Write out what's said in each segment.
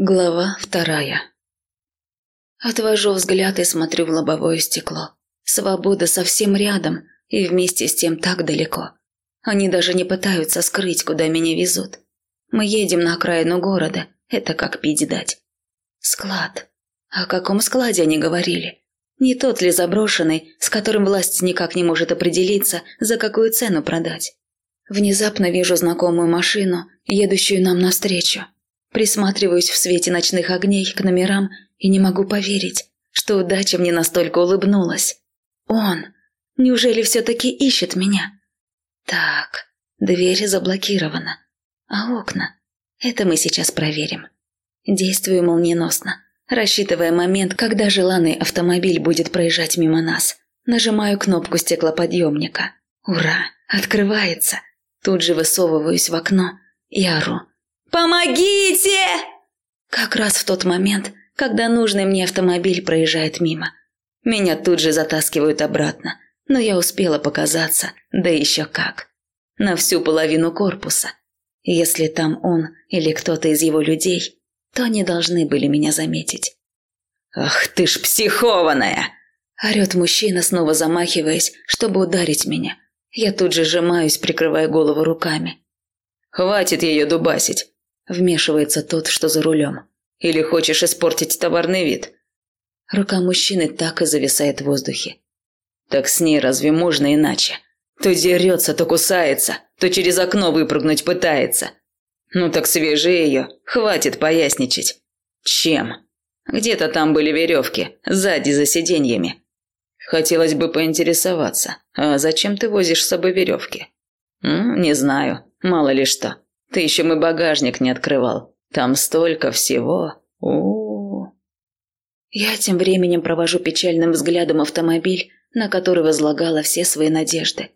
Глава вторая Отвожу взгляд и смотрю в лобовое стекло. Свобода совсем рядом и вместе с тем так далеко. Они даже не пытаются скрыть, куда меня везут. Мы едем на окраину города, это как пить дать. Склад. О каком складе они говорили? Не тот ли заброшенный, с которым власть никак не может определиться, за какую цену продать? Внезапно вижу знакомую машину, едущую нам навстречу. Присматриваюсь в свете ночных огней к номерам и не могу поверить, что удача мне настолько улыбнулась. Он! Неужели все-таки ищет меня? Так, дверь заблокирована. А окна? Это мы сейчас проверим. Действую молниеносно, рассчитывая момент, когда желанный автомобиль будет проезжать мимо нас. Нажимаю кнопку стеклоподъемника. Ура! Открывается. Тут же высовываюсь в окно и ору. «Помогите!» Как раз в тот момент, когда нужный мне автомобиль проезжает мимо. Меня тут же затаскивают обратно, но я успела показаться, да еще как. На всю половину корпуса. Если там он или кто-то из его людей, то они должны были меня заметить. «Ах ты ж психованная!» Орет мужчина, снова замахиваясь, чтобы ударить меня. Я тут же сжимаюсь, прикрывая голову руками. «Хватит ее дубасить!» Вмешивается тот, что за рулем. «Или хочешь испортить товарный вид?» Рука мужчины так и зависает в воздухе. «Так с ней разве можно иначе? То дерется, то кусается, то через окно выпрыгнуть пытается. Ну так свяжи ее, хватит поясничать. Чем? Где-то там были веревки, сзади за сиденьями. Хотелось бы поинтересоваться, а зачем ты возишь с собой веревки? М, не знаю, мало ли что. Ты еще мой багажник не открывал. Там столько всего. У, -у, -у. Я тем временем провожу печальным взглядом автомобиль, на который возлагала все свои надежды.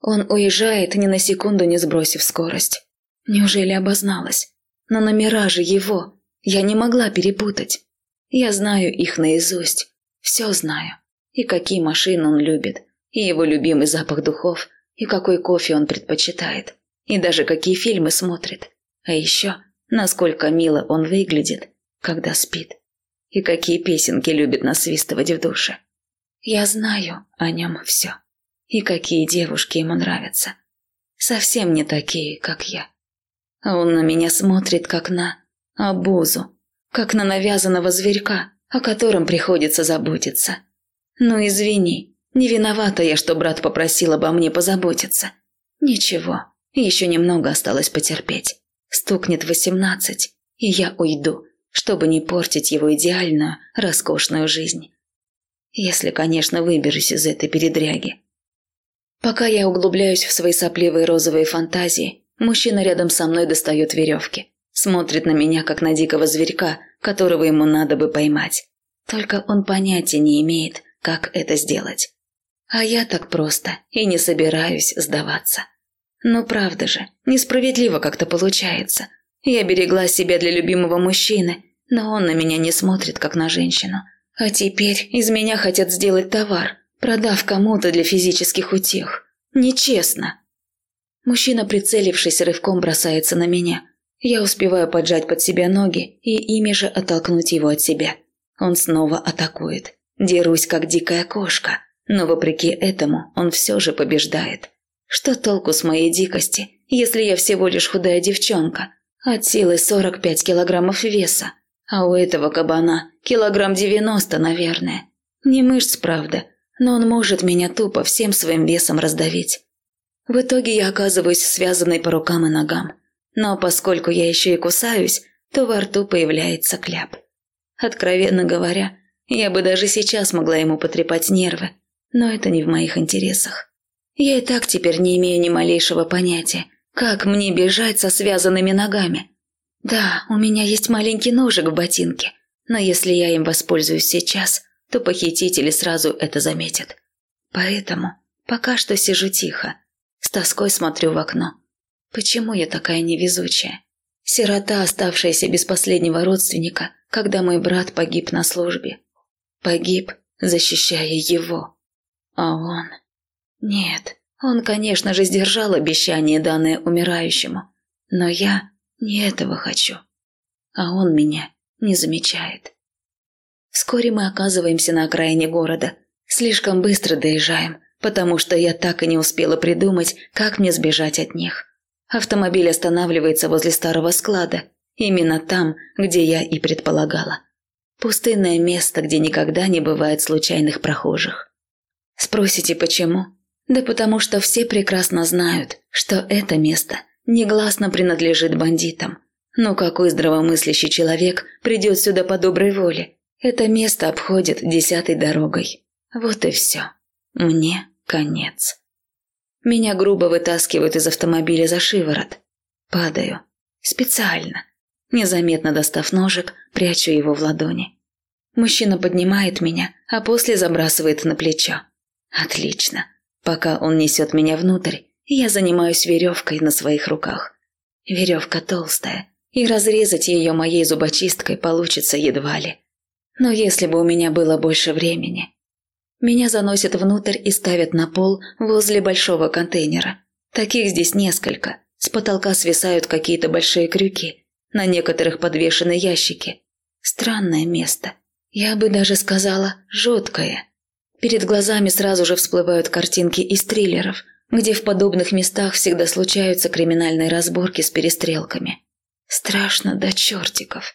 Он уезжает, ни на секунду не сбросив скорость. Неужели обозналась? Но номера же его. Я не могла перепутать. Я знаю их наизусть. Все знаю и какие машины он любит, и его любимый запах духов, и какой кофе он предпочитает, и даже какие фильмы смотрит. А еще, насколько мило он выглядит, когда спит, и какие песенки любит насвистывать в душе. Я знаю о нем все, и какие девушки ему нравятся. Совсем не такие, как я. Он на меня смотрит, как на обузу, как на навязанного зверька, о котором приходится заботиться. «Ну, извини, не виновата я, что брат попросил обо мне позаботиться. Ничего, еще немного осталось потерпеть. Стукнет восемнадцать, и я уйду, чтобы не портить его идеальную, роскошную жизнь. Если, конечно, выберусь из этой передряги. Пока я углубляюсь в свои сопливые розовые фантазии, мужчина рядом со мной достает веревки. Смотрит на меня, как на дикого зверька, которого ему надо бы поймать. Только он понятия не имеет, как это сделать. А я так просто и не собираюсь сдаваться. Ну правда же, несправедливо как-то получается. Я берегла себя для любимого мужчины, но он на меня не смотрит, как на женщину. А теперь из меня хотят сделать товар, продав кому-то для физических утех. Нечестно. Мужчина, прицелившись, рывком бросается на меня. Я успеваю поджать под себя ноги и ими же оттолкнуть его от себя. Он снова атакует. Дерусь, как дикая кошка, но вопреки этому он все же побеждает. Что толку с моей дикости, если я всего лишь худая девчонка, от силы 45 килограммов веса, а у этого кабана килограмм 90, наверное. Не мышц, правда, но он может меня тупо всем своим весом раздавить. В итоге я оказываюсь связанной по рукам и ногам. Но поскольку я еще и кусаюсь, то во рту появляется кляп. Откровенно говоря, я бы даже сейчас могла ему потрепать нервы, но это не в моих интересах. Я и так теперь не имею ни малейшего понятия, как мне бежать со связанными ногами. Да, у меня есть маленький ножик в ботинке, но если я им воспользуюсь сейчас, то похитители сразу это заметят. Поэтому пока что сижу тихо, с тоской смотрю в окно. Почему я такая невезучая? Сирота, оставшаяся без последнего родственника, когда мой брат погиб на службе. Погиб, защищая его. А он... Нет, он, конечно же, сдержал обещание, данное умирающему. Но я не этого хочу. А он меня не замечает. Вскоре мы оказываемся на окраине города. Слишком быстро доезжаем, потому что я так и не успела придумать, как мне сбежать от них. Автомобиль останавливается возле старого склада, именно там, где я и предполагала. Пустынное место, где никогда не бывает случайных прохожих. Спросите, почему? Да потому что все прекрасно знают, что это место негласно принадлежит бандитам. Но какой здравомыслящий человек придет сюда по доброй воле? Это место обходит десятой дорогой. Вот и все. Мне конец. Меня грубо вытаскивают из автомобиля за шиворот. Падаю. Специально. Незаметно достав ножик, прячу его в ладони. Мужчина поднимает меня, а после забрасывает на плечо. Отлично. Пока он несет меня внутрь, я занимаюсь веревкой на своих руках. Веревка толстая, и разрезать ее моей зубочисткой получится едва ли. Но если бы у меня было больше времени... Меня заносят внутрь и ставят на пол возле большого контейнера. Таких здесь несколько. С потолка свисают какие-то большие крюки. На некоторых подвешены ящики. Странное место. Я бы даже сказала, жуткое. Перед глазами сразу же всплывают картинки из триллеров, где в подобных местах всегда случаются криминальные разборки с перестрелками. Страшно до чертиков.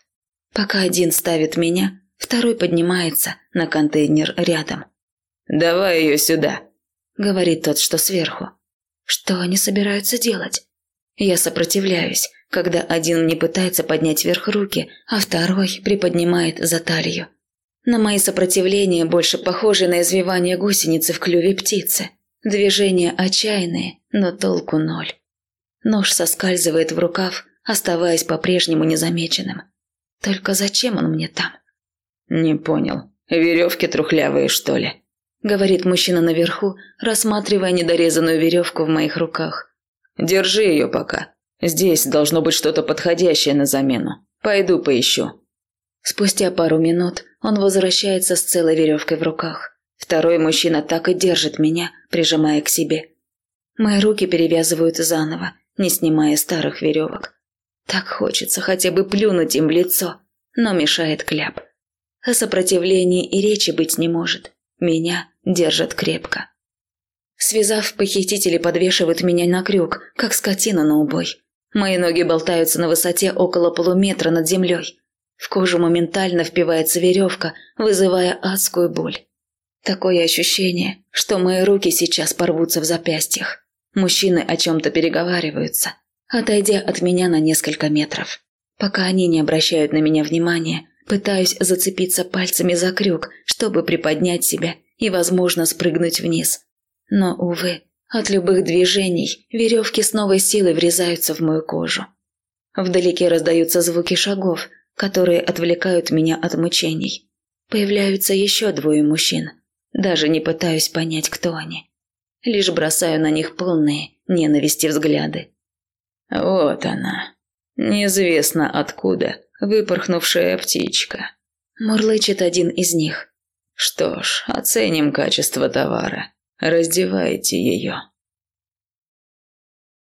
Пока один ставит меня, второй поднимается на контейнер рядом. «Давай ее сюда», — говорит тот, что сверху. Что они собираются делать? Я сопротивляюсь, когда один мне пытается поднять вверх руки, а второй приподнимает за талию. На мои сопротивления больше похожи на извивание гусеницы в клюве птицы. Движения отчаянные, но толку ноль. Нож соскальзывает в рукав, оставаясь по-прежнему незамеченным. Только зачем он мне там? «Не понял. Веревки трухлявые, что ли?» Говорит мужчина наверху, рассматривая недорезанную веревку в моих руках. «Держи ее пока. Здесь должно быть что-то подходящее на замену. Пойду поищу». Спустя пару минут он возвращается с целой веревкой в руках. Второй мужчина так и держит меня, прижимая к себе. Мои руки перевязывают заново, не снимая старых веревок. Так хочется хотя бы плюнуть им в лицо, но мешает кляп. О сопротивлении и речи быть не может. Меня держат крепко. Связав, похитители подвешивают меня на крюк, как скотину на убой. Мои ноги болтаются на высоте около полуметра над землей. В кожу моментально впивается веревка, вызывая адскую боль. Такое ощущение, что мои руки сейчас порвутся в запястьях. Мужчины о чем-то переговариваются, отойдя от меня на несколько метров. Пока они не обращают на меня внимания, пытаюсь зацепиться пальцами за крюк, чтобы приподнять себя и, возможно, спрыгнуть вниз. Но, увы, от любых движений веревки с новой силой врезаются в мою кожу. Вдалеке раздаются звуки шагов – которые отвлекают меня от мучений. Появляются еще двое мужчин. Даже не пытаюсь понять, кто они. Лишь бросаю на них полные ненависти взгляды. Вот она. Неизвестно откуда выпорхнувшая птичка. Мурлычет один из них. Что ж, оценим качество товара. Раздевайте ее.